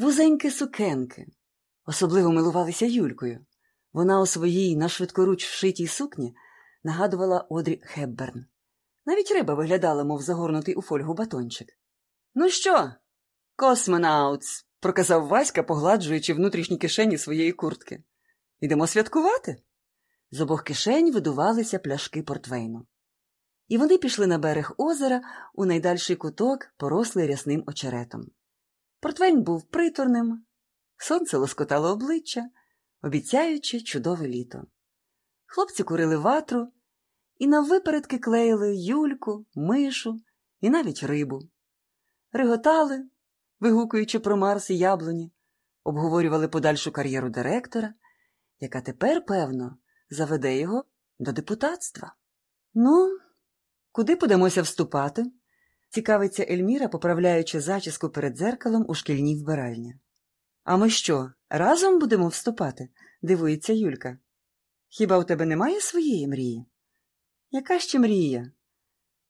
вузенькі сукенки. Особливо милувалися Юлькою. Вона у своїй на швидкоруч вшитій сукні нагадувала Одрі Хепберн. Навіть риба виглядала, мов загорнутий у фольгу батончик. Ну що, космонаутс, проказав Васька, погладжуючи внутрішні кишені своєї куртки. Ідемо святкувати. З обох кишень видувалися пляшки портвейну. І вони пішли на берег озера у найдальший куток, порослий рясним очеретом. Портвейн був приторним, сонце лоскотало обличчя, обіцяючи чудове літо. Хлопці курили ватру і наввипередки клеїли юльку, мишу і навіть рибу. Риготали, вигукуючи про Марс і яблуні, обговорювали подальшу кар'єру директора, яка тепер, певно, заведе його до депутатства. Ну, куди подамося вступати? Цікавиться Ельміра, поправляючи зачіску перед дзеркалом у шкільній вбиральні. А ми що, разом будемо вступати? дивується Юлька. Хіба у тебе немає своєї мрії? Яка ще мрія?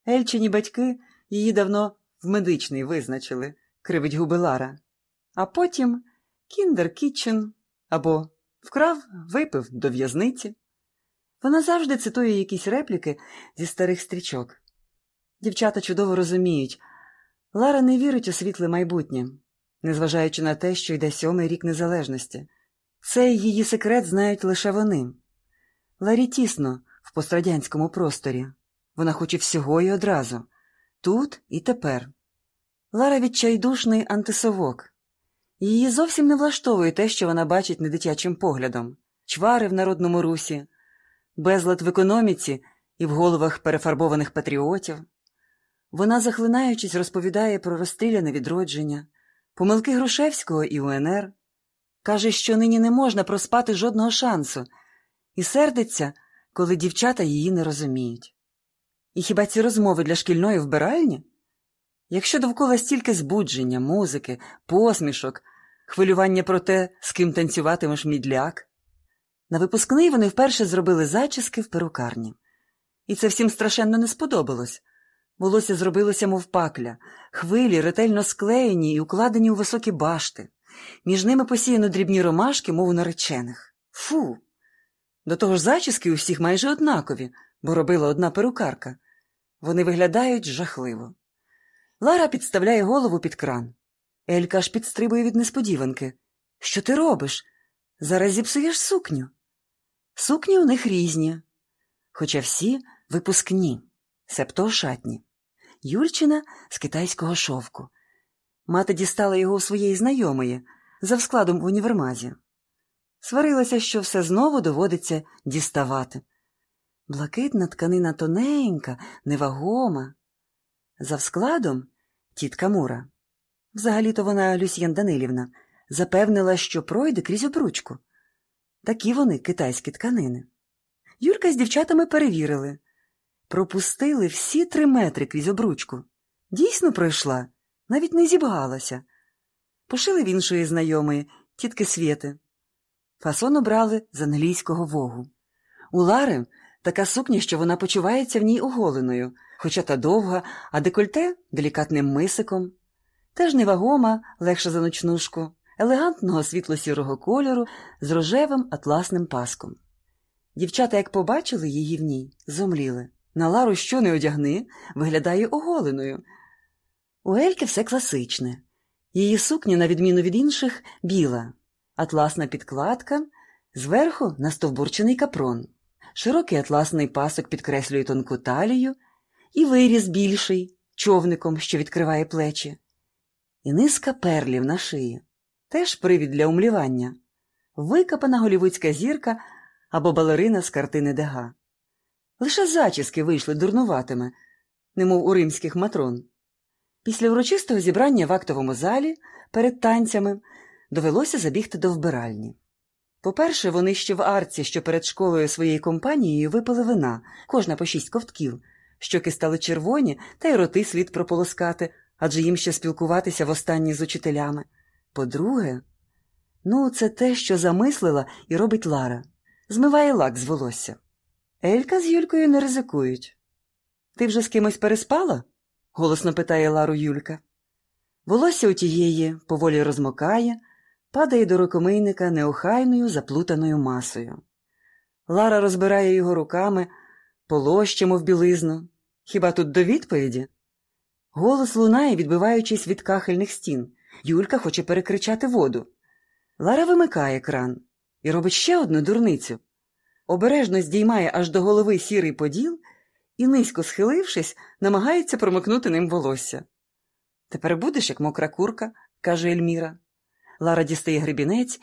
Ельчині батьки її давно в медичний визначили, кривить губи Лара. А потім кіндер Кітчен або вкрав, випив до в'язниці. Вона завжди цитує якісь репліки зі старих стрічок. Дівчата чудово розуміють, Лара не вірить у світле майбутнє, незважаючи на те, що йде сьомий рік незалежності. Цей її секрет знають лише вони. Ларі тісно в пострадянському просторі. Вона хоче всього і одразу тут і тепер. Лара відчайдушний антисовок. Її зовсім не влаштовує те, що вона бачить недитячим поглядом чвари в народному русі, безлад в економіці і в головах перефарбованих патріотів. Вона, захлинаючись, розповідає про розстріляне відродження, помилки Грушевського і УНР, каже, що нині не можна проспати жодного шансу, і сердиться, коли дівчата її не розуміють. І хіба ці розмови для шкільної вбиральні? Якщо довкола стільки збудження, музики, посмішок, хвилювання про те, з ким танцюватимеш мідляк. На випускний вони вперше зробили зачіски в перукарні. І це всім страшенно не сподобалось. Волосся зробилося, мов пакля, хвилі ретельно склеєні і укладені у високі башти. Між ними посіяно дрібні ромашки, мов у наречених. Фу. До того ж, зачіски у всіх майже однакові, бо робила одна перукарка. Вони виглядають жахливо. Лара підставляє голову під кран. Елька аж підстрибує від несподіванки. Що ти робиш? Зараз зіпсуєш сукню. Сукні у них різні, хоча всі випускні, себто ошатні. Юльчина з китайського шовку. Мати дістала його у своєї знайомої за складом в універмазі. Сварилася, що все знову доводиться діставати. Блакитна тканина тоненька, невагома. За складом тітка Мура. Взагалі-то вона Люсьєн Данилівна запевнила, що пройде крізь обручку. Такі вони китайські тканини. Юрка з дівчатами перевірили. Пропустили всі три метри крізь обручку. Дійсно пройшла, навіть не зібгалася. Пошили в іншої знайомої, тітки Свєти. Фасон обрали з англійського вогу. У Лари така сукня, що вона почувається в ній оголеною, хоча та довга, а декольте делікатним мисиком. Теж невагома, легша за ночнушку, елегантного світло-сірого кольору з рожевим атласним паском. Дівчата, як побачили її в ній, зомліли. На Лару що не одягни, виглядає оголеною. У Ельки все класичне. Її сукня, на відміну від інших, біла, атласна підкладка, зверху настовбурчений капрон, широкий атласний пасок підкреслює тонку талію, і виріз більший, човником, що відкриває плечі, і низка перлів на шиї. Теж привід для умлівання, викопана голівудська зірка або балерина з картини Дега. Лише зачіски вийшли дурнуватими, немов у римських матрон. Після урочистого зібрання в актовому залі перед танцями довелося забігти до вбиральні. По-перше, вони ще в арці, що перед школою своєю компанією випили вина, кожна по шість ковтків, щоки стали червоні, та й роти слід прополоскати, адже їм ще спілкуватися востаннє з учителями. По-друге, ну, це те, що замислила і робить Лара змиває лак з волосся. Елька з Юлькою не ризикують. Ти вже з кимось переспала? голосно питає Лару Юлька. Волосся у тієї поволі розмокає, падає до рукомийника неохайною заплутаною масою. Лара розбирає його руками, полощимо в білизну. Хіба тут до відповіді? Голос лунає, відбиваючись від кахельних стін. Юлька хоче перекричати воду. Лара вимикає кран і робить ще одну дурницю. Обережно здіймає аж до голови сірий поділ і, низько схилившись, намагається промикнути ним волосся. Тепер будеш, як мокра курка, каже Ельміра. Лара дістає гребінець